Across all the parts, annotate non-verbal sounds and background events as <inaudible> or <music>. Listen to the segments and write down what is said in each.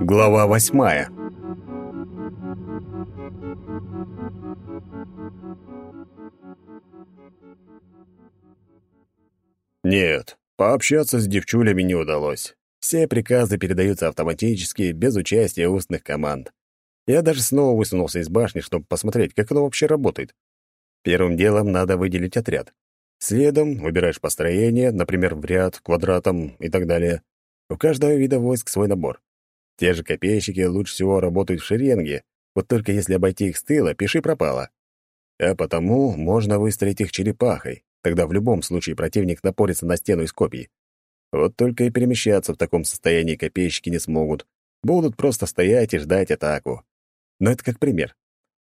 Глава восьмая Нет, пообщаться с девчулями не удалось. Все приказы передаются автоматически, без участия устных команд. Я даже снова высунулся из башни, чтобы посмотреть, как оно вообще работает. Первым делом надо выделить отряд. Следом выбираешь построение, например, в ряд, квадратом и так далее. У каждого вида войск свой набор. Те же копейщики лучше всего работают в шеренге, вот только если обойти их с тыла, пиши пропало. А потому можно выстроить их черепахой, тогда в любом случае противник напорится на стену из копий. Вот только и перемещаться в таком состоянии копейщики не смогут. Будут просто стоять и ждать атаку. Но это как пример.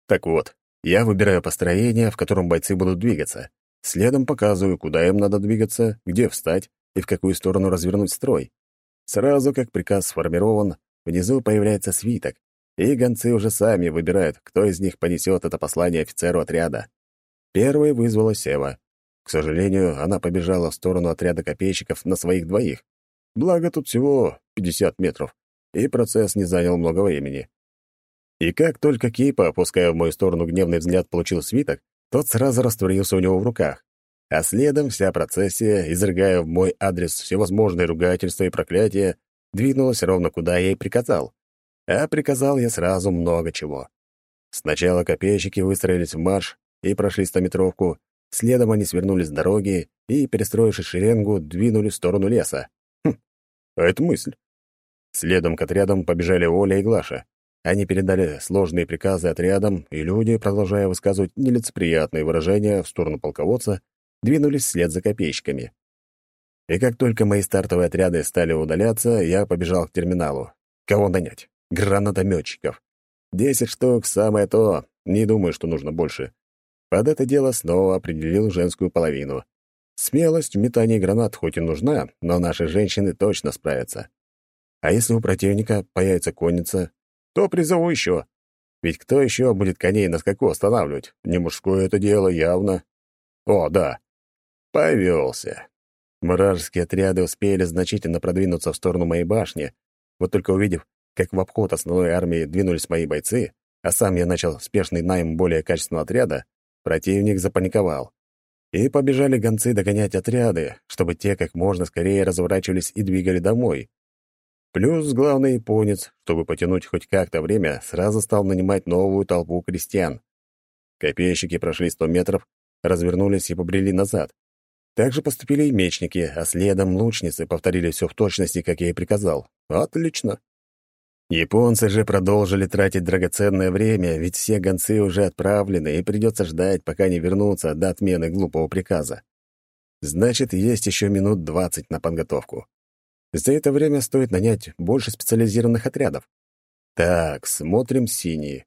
Так вот, я выбираю построение, в котором бойцы будут двигаться. Следом показываю, куда им надо двигаться, где встать и в какую сторону развернуть строй. Сразу как приказ сформирован, внизу появляется свиток, и гонцы уже сами выбирают, кто из них понесет это послание офицеру отряда. Первой вызвала Сева. К сожалению, она побежала в сторону отряда копейщиков на своих двоих. Благо, тут всего 50 метров, и процесс не занял много времени. И как только Кейпа, опуская в мою сторону гневный взгляд, получил свиток, тот сразу растворился у него в руках. А следом вся процессия, изрыгая в мой адрес всевозможные ругательства и проклятия, двинулась ровно куда я и приказал. А приказал я сразу много чего. Сначала копейщики выстроились в марш и прошли стометровку, следом они свернули с дороги и, перестроившись шеренгу, двинули в сторону леса. Хм, а это мысль. Следом к отрядам побежали Оля и Глаша. Они передали сложные приказы отрядам, и люди, продолжая высказывать нелицеприятные выражения в сторону полководца, двинулись вслед за копейщиками. И как только мои стартовые отряды стали удаляться, я побежал к терминалу. Кого нанять? Гранатометчиков. Десять штук — самое то. Не думаю, что нужно больше. Под это дело снова определил женскую половину. Смелость в метании гранат хоть и нужна, но наши женщины точно справятся. А если у противника появится конница, то призову еще. Ведь кто еще будет коней на скаку останавливать? Не мужское это дело, явно. О, да. Повелся. Мражские отряды успели значительно продвинуться в сторону моей башни. Вот только увидев, как в обход основной армии двинулись мои бойцы, а сам я начал спешный найм более качественного отряда, противник запаниковал. И побежали гонцы догонять отряды, чтобы те как можно скорее разворачивались и двигали домой. Плюс главный японец, чтобы потянуть хоть как-то время, сразу стал нанимать новую толпу крестьян. Копейщики прошли сто метров, развернулись и побрели назад. Так же поступили и мечники, а следом лучницы повторили все в точности, как я и приказал. Отлично. Японцы же продолжили тратить драгоценное время, ведь все гонцы уже отправлены, и придется ждать, пока не вернутся до отмены глупого приказа. Значит, есть еще минут двадцать на подготовку. За это время стоит нанять больше специализированных отрядов. Так, смотрим синие.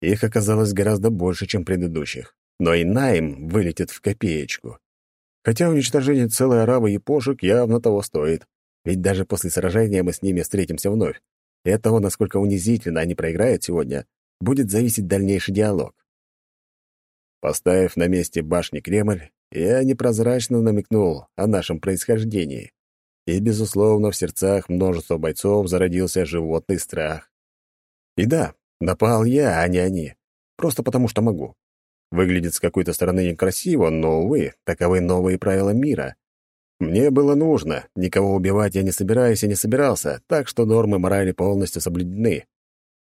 Их оказалось гораздо больше, чем предыдущих. Но и найм вылетит в копеечку. Хотя уничтожение целой аравы япошек явно того стоит. Ведь даже после сражения мы с ними встретимся вновь. И от того, насколько унизительно они проиграют сегодня, будет зависеть дальнейший диалог. Поставив на месте башни Кремль, я непрозрачно намекнул о нашем происхождении. И, безусловно, в сердцах множества бойцов зародился животный страх. И да, напал я, а не они. Просто потому, что могу. Выглядит с какой-то стороны некрасиво, но, увы, таковы новые правила мира. Мне было нужно, никого убивать я не собираюсь и не собирался, так что нормы морали полностью соблюдены.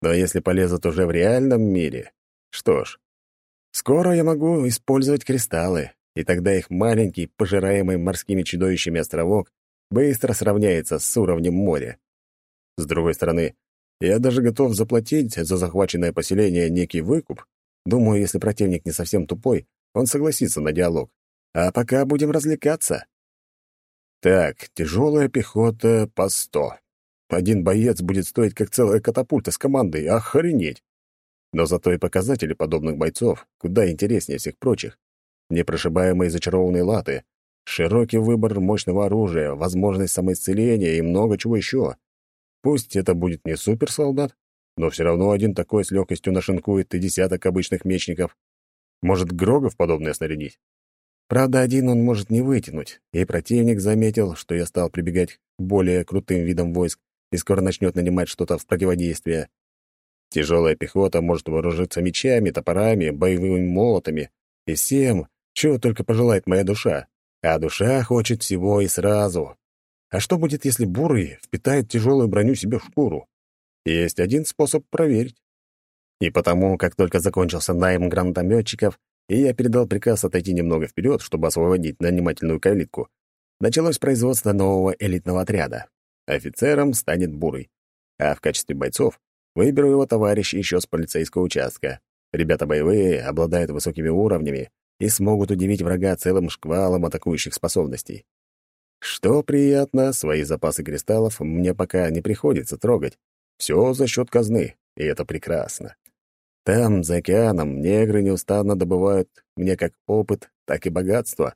Но если полезут уже в реальном мире, что ж, скоро я могу использовать кристаллы, и тогда их маленький, пожираемый морскими чудовищами островок быстро сравняется с уровнем моря. С другой стороны, я даже готов заплатить за захваченное поселение некий выкуп. Думаю, если противник не совсем тупой, он согласится на диалог. А пока будем развлекаться. Так, тяжелая пехота по сто. Один боец будет стоить как целая катапульта с командой. Охренеть! Но зато и показатели подобных бойцов куда интереснее всех прочих. Непрошибаемые зачарованные латы, Широкий выбор мощного оружия, возможность самоисцеления и много чего еще. Пусть это будет не суперсолдат, но все равно один такой с легкостью нашинкует и десяток обычных мечников. Может, Грогов подобное снарядить? Правда, один он может не вытянуть, и противник заметил, что я стал прибегать к более крутым видам войск, и скоро начнет нанимать что-то в противодействие. Тяжелая пехота может вооружиться мечами, топорами, боевыми молотами и всем, чего только пожелает моя душа. А душа хочет всего и сразу. А что будет, если бурый впитает тяжелую броню себе в шкуру? Есть один способ проверить. И потому, как только закончился найм гранатометчиков, и я передал приказ отойти немного вперед, чтобы освободить нанимательную калитку, началось производство нового элитного отряда. Офицером станет Бурый, а в качестве бойцов выберу его товарища еще с полицейского участка. Ребята боевые, обладают высокими уровнями и смогут удивить врага целым шквалом атакующих способностей. Что приятно, свои запасы кристаллов мне пока не приходится трогать. Все за счет казны, и это прекрасно. Там, за океаном, негры неустанно добывают мне как опыт, так и богатство.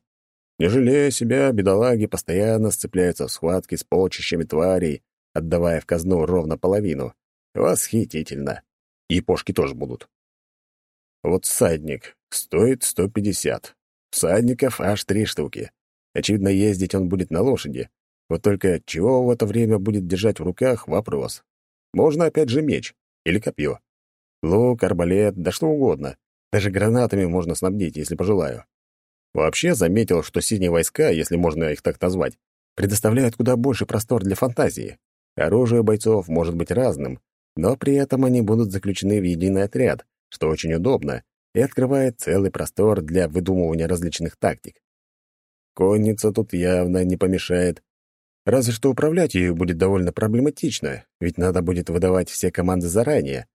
Не жалея себя, бедолаги постоянно сцепляются в схватке с полчищами тварей, отдавая в казну ровно половину. Восхитительно. И пошки тоже будут. Вот всадник стоит 150. Всадников аж три штуки. Очевидно, ездить он будет на лошади. Вот только чего в это время будет держать в руках — вопрос. Можно опять же меч или копье. Лук, арбалет, да что угодно. Даже гранатами можно снабдить, если пожелаю. Вообще заметил, что синие войска, если можно их так назвать, предоставляют куда больше простор для фантазии. Оружие бойцов может быть разным, но при этом они будут заключены в единый отряд, что очень удобно и открывает целый простор для выдумывания различных тактик. Конница тут явно не помешает. Разве что управлять ею будет довольно проблематично, ведь надо будет выдавать все команды заранее,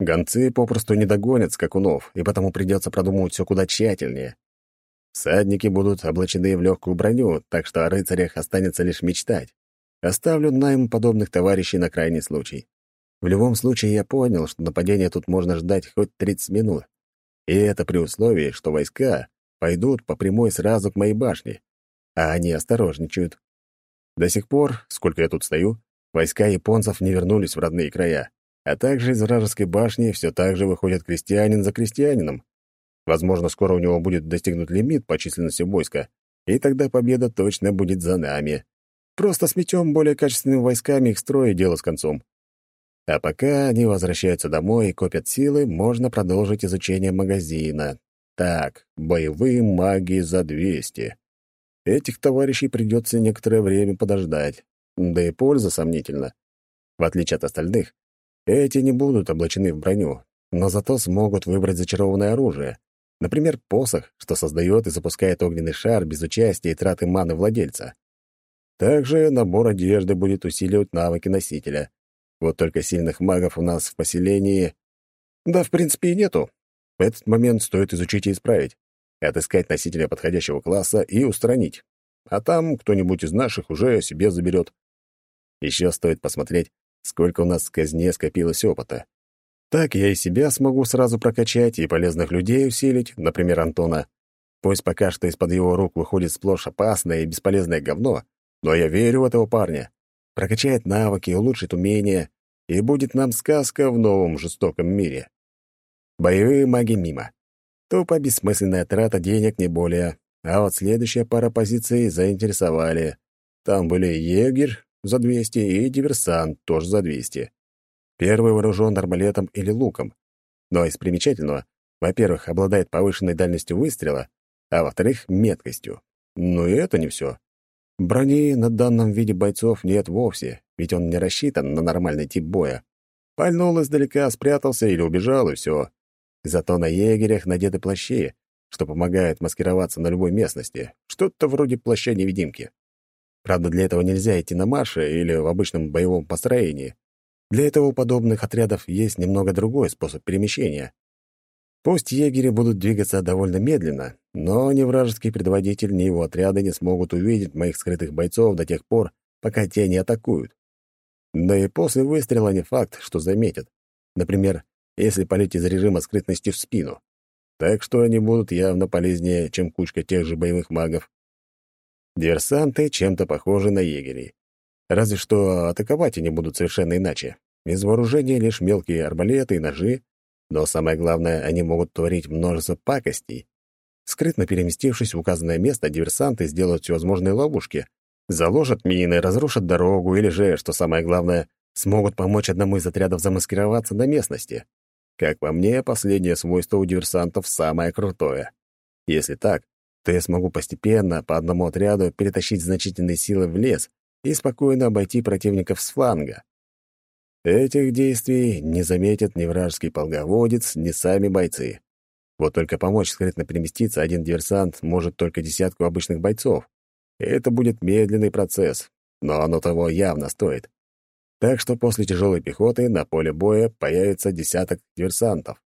Гонцы попросту не догонят скакунов, и потому придется продумывать все куда тщательнее. Всадники будут облачены в легкую броню, так что о рыцарях останется лишь мечтать. Оставлю найм подобных товарищей на крайний случай. В любом случае, я понял, что нападение тут можно ждать хоть 30 минут. И это при условии, что войска пойдут по прямой сразу к моей башне. А они осторожничают. До сих пор, сколько я тут стою, войска японцев не вернулись в родные края а также из вражеской башни все так же выходит крестьянин за крестьянином. Возможно, скоро у него будет достигнут лимит по численности войска, и тогда победа точно будет за нами. Просто сметем более качественными войсками их строй и дело с концом. А пока они возвращаются домой и копят силы, можно продолжить изучение магазина. Так, боевые маги за 200. Этих товарищей придется некоторое время подождать. Да и польза сомнительна. В отличие от остальных, эти не будут облачены в броню, но зато смогут выбрать зачарованное оружие. Например, посох, что создает и запускает огненный шар без участия и траты маны владельца. Также набор одежды будет усиливать навыки носителя. Вот только сильных магов у нас в поселении... Да, в принципе, и нету. Этот момент стоит изучить и исправить. Отыскать носителя подходящего класса и устранить. А там кто-нибудь из наших уже себе заберет. Еще стоит посмотреть, сколько у нас в казне скопилось опыта. Так я и себя смогу сразу прокачать, и полезных людей усилить, например, Антона. Пусть пока что из-под его рук выходит сплошь опасное и бесполезное говно, но я верю в этого парня. Прокачает навыки, улучшит умения, и будет нам сказка в новом жестоком мире. Боевые маги мимо. Тупо бессмысленная трата денег, не более. А вот следующая пара позиций заинтересовали. Там были егерь, за 200 и диверсант тоже за 200. Первый вооружен арбалетом или луком. Но из примечательного, во-первых, обладает повышенной дальностью выстрела, а во-вторых, меткостью. Но и это не все. Брони на данном виде бойцов нет вовсе, ведь он не рассчитан на нормальный тип боя. Пальнул издалека, спрятался или убежал, и все. Зато на егерях надеты плащи, что помогает маскироваться на любой местности, что-то вроде плаща-невидимки. Правда, для этого нельзя идти на марше или в обычном боевом построении. Для этого у подобных отрядов есть немного другой способ перемещения. Пусть егери будут двигаться довольно медленно, но ни вражеский предводитель, ни его отряды не смогут увидеть моих скрытых бойцов до тех пор, пока те не атакуют. Да и после выстрела не факт, что заметят. Например, если палить из режима скрытности в спину. Так что они будут явно полезнее, чем кучка тех же боевых магов. Диверсанты чем-то похожи на егерей. Разве что атаковать они будут совершенно иначе. Из вооружения лишь мелкие арбалеты и ножи, но самое главное, они могут творить множество пакостей. Скрытно переместившись в указанное место, диверсанты сделают всевозможные ловушки, заложат мины, разрушат дорогу или же, что самое главное, смогут помочь одному из отрядов замаскироваться на местности. Как по мне, последнее свойство у диверсантов самое крутое. Если так, то я смогу постепенно по одному отряду перетащить значительные силы в лес и спокойно обойти противников с фланга. Этих действий не заметит ни вражеский полководец, ни сами бойцы. Вот только помочь скрытно переместиться один диверсант может только десятку обычных бойцов. Это будет медленный процесс, но оно того явно стоит. Так что после тяжелой пехоты на поле боя появится десяток диверсантов.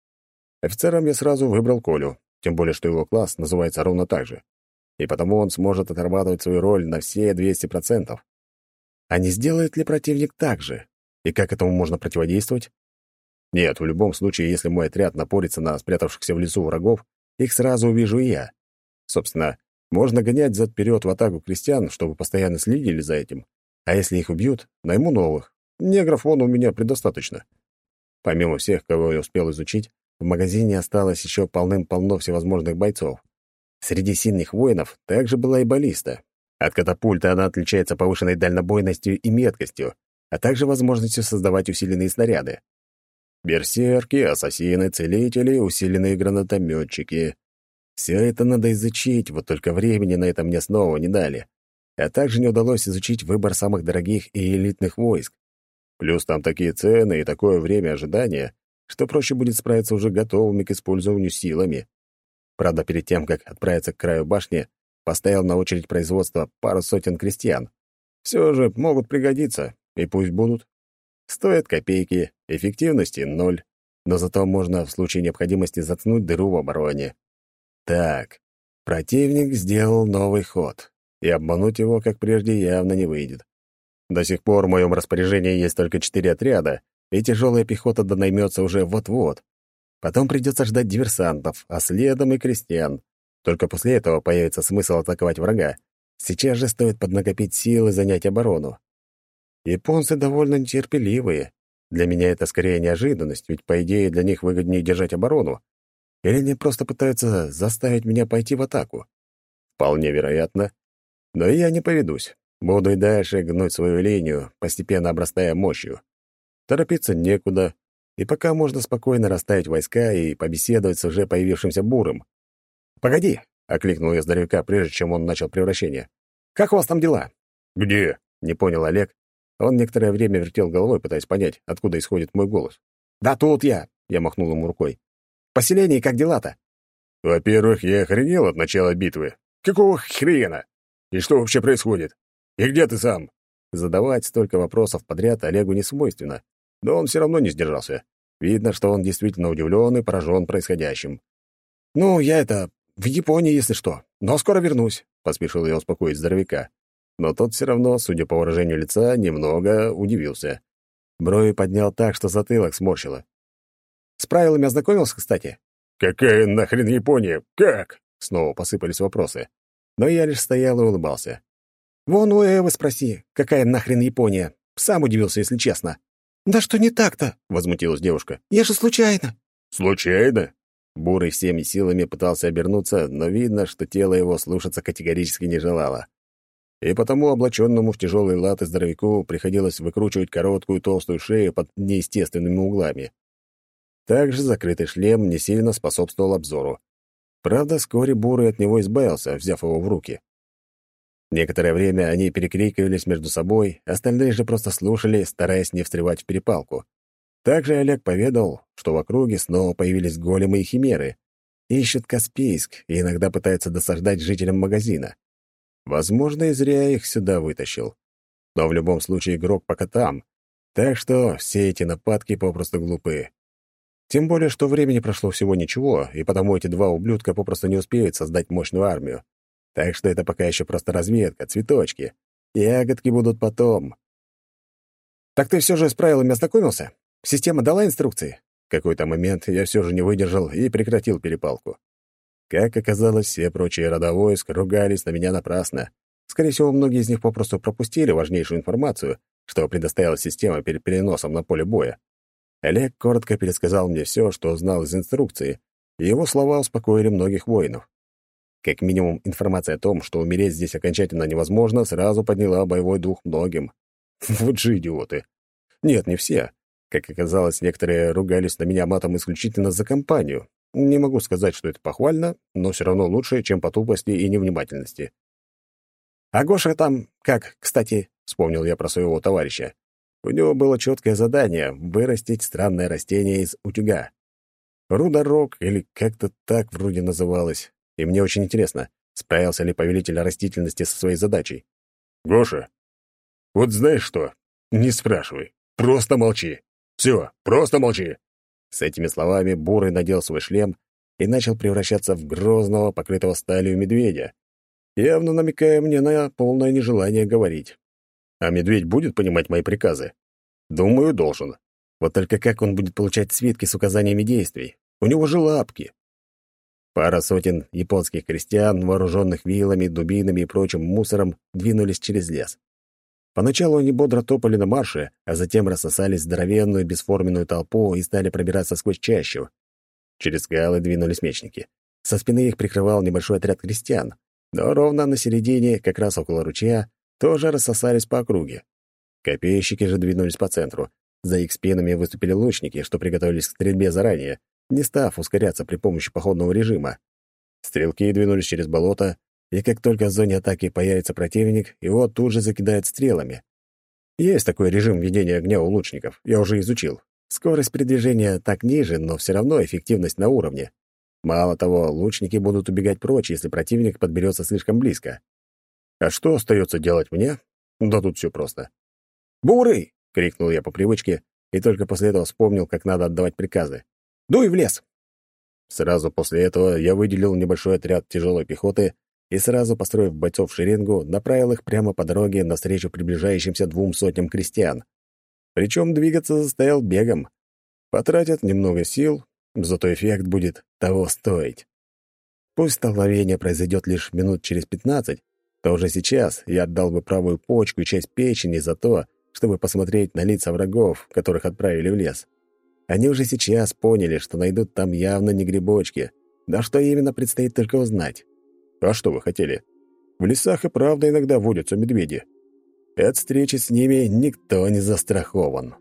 Офицером я сразу выбрал Колю, тем более что его класс называется ровно так же. И потому он сможет отрабатывать свою роль на все 200%. А не сделает ли противник так же? И как этому можно противодействовать? Нет, в любом случае, если мой отряд напорится на спрятавшихся в лесу врагов, их сразу увижу и я. Собственно, можно гонять зад-вперед в атаку крестьян, чтобы постоянно следили за этим. А если их убьют, найму новых. Негров вон у меня предостаточно. Помимо всех, кого я успел изучить, в магазине осталось еще полным-полно всевозможных бойцов. Среди сильных воинов также была и баллиста. От катапульта она отличается повышенной дальнобойностью и меткостью, а также возможностью создавать усиленные снаряды. Берсерки, ассасины, целители, усиленные гранатометчики. Все это надо изучить, вот только времени на это мне снова не дали. А также не удалось изучить выбор самых дорогих и элитных войск. Плюс там такие цены и такое время ожидания, что проще будет справиться уже готовыми к использованию силами. Правда, перед тем, как отправиться к краю башни, поставил на очередь производства пару сотен крестьян. Все же могут пригодиться, и пусть будут. Стоят копейки, эффективности — ноль, но зато можно в случае необходимости заткнуть дыру в обороне. Так, противник сделал новый ход, и обмануть его, как прежде, явно не выйдет. До сих пор в моем распоряжении есть только четыре отряда, и тяжелая пехота донаймется уже вот-вот. Потом придется ждать диверсантов, а следом и крестьян. Только после этого появится смысл атаковать врага. Сейчас же стоит поднакопить силы и занять оборону. Японцы довольно нетерпеливые. Для меня это скорее неожиданность, ведь, по идее, для них выгоднее держать оборону. Или они просто пытаются заставить меня пойти в атаку? Вполне вероятно. Но я не поведусь. Буду и дальше гнуть свою линию, постепенно обрастая мощью. Торопиться некуда, и пока можно спокойно расставить войска и побеседовать с уже появившимся буром. «Погоди!» — окликнул я здоровяка, прежде чем он начал превращение. «Как у вас там дела?» «Где?» — не понял Олег, он некоторое время вертел головой, пытаясь понять, откуда исходит мой голос. «Да тут я!» — я махнул ему рукой. «Поселение как дела-то?» «Во-первых, я охренел от начала битвы. Какого хрена? И что вообще происходит? И где ты сам?» Задавать столько вопросов подряд Олегу не свойственно, но он все равно не сдержался. Видно, что он действительно удивлен и поражен происходящим. «Ну, я это... в Японии, если что. Но скоро вернусь», — поспешил я успокоить здоровяка но тот все равно, судя по выражению лица, немного удивился. Брови поднял так, что затылок сморщило. «С правилами ознакомился, кстати?» «Какая нахрен Япония? Как?» Снова посыпались вопросы. Но я лишь стоял и улыбался. «Вон у Эвы спроси, какая нахрен Япония?» Сам удивился, если честно. «Да что не так-то?» — возмутилась девушка. «Я же случайно». «Случайно?» Бурый всеми силами пытался обернуться, но видно, что тело его слушаться категорически не желало и потому облаченному в тяжелые латы здоровяку приходилось выкручивать короткую толстую шею под неестественными углами. Также закрытый шлем не сильно способствовал обзору. Правда, вскоре Бурый от него избавился, взяв его в руки. Некоторое время они перекрикивались между собой, остальные же просто слушали, стараясь не встревать в перепалку. Также Олег поведал, что в округе снова появились големы и химеры. Ищут Каспийск и иногда пытаются досаждать жителям магазина. Возможно, и зря их сюда вытащил. Но в любом случае игрок пока там. Так что все эти нападки попросту глупы. Тем более, что времени прошло всего ничего, и потому эти два ублюдка попросту не успеют создать мощную армию. Так что это пока еще просто разведка, цветочки. Ягодки будут потом. «Так ты все же с правилами ознакомился? Система дала инструкции?» В какой-то момент я все же не выдержал и прекратил перепалку. Как оказалось, все прочие рода войск ругались на меня напрасно. Скорее всего, многие из них попросту пропустили важнейшую информацию, что предоставила система перед переносом на поле боя. Олег коротко пересказал мне все, что узнал из инструкции, и его слова успокоили многих воинов. Как минимум, информация о том, что умереть здесь окончательно невозможно, сразу подняла боевой дух многим. <laughs> Вот же идиоты. Нет, не все. Как оказалось, некоторые ругались на меня матом исключительно за компанию. Не могу сказать, что это похвально, но все равно лучше, чем по тупости и невнимательности. «А Гоша там как, кстати?» — вспомнил я про своего товарища. У него было четкое задание — вырастить странное растение из утюга. Рудорог или как-то так вроде называлось. И мне очень интересно, справился ли повелитель растительности со своей задачей. «Гоша, вот знаешь что? Не спрашивай. Просто молчи. Все, просто молчи!» С этими словами Бурый надел свой шлем и начал превращаться в грозного, покрытого сталью медведя, явно намекая мне на полное нежелание говорить. А медведь будет понимать мои приказы? Думаю, должен. Вот только как он будет получать свитки с указаниями действий? У него же лапки. Пара сотен японских крестьян, вооруженных вилами, дубинами и прочим мусором, двинулись через лес. Поначалу они бодро топали на марше, а затем рассосались в здоровенную бесформенную толпу и стали пробираться сквозь чащу. Через скалы двинулись мечники. Со спины их прикрывал небольшой отряд крестьян, но ровно на середине, как раз около ручья, тоже рассосались по округе. Копейщики же двинулись по центру. За их спинами выступили лучники, что приготовились к стрельбе заранее, не став ускоряться при помощи походного режима. Стрелки двинулись через болото, и как только в зоне атаки появится противник, его тут же закидают стрелами. Есть такой режим ведения огня у лучников, я уже изучил. Скорость передвижения так ниже, но все равно эффективность на уровне. Мало того, лучники будут убегать прочь, если противник подберется слишком близко. А что остается делать мне? Да тут все просто. «Бурый!» — крикнул я по привычке, и только после этого вспомнил, как надо отдавать приказы. «Дуй в лес!» Сразу после этого я выделил небольшой отряд тяжелой пехоты и сразу, построив бойцов в шеренгу, направил их прямо по дороге навстречу приближающимся двум сотням крестьян. Причем двигаться заставил бегом. Потратят немного сил, зато эффект будет того стоить. Пусть столкновение произойдет лишь минут через пятнадцать, то уже сейчас я отдал бы правую почку и часть печени за то, чтобы посмотреть на лица врагов, которых отправили в лес. Они уже сейчас поняли, что найдут там явно не грибочки, да что именно предстоит только узнать. А что вы хотели? В лесах и правда иногда водятся медведи. От встречи с ними никто не застрахован.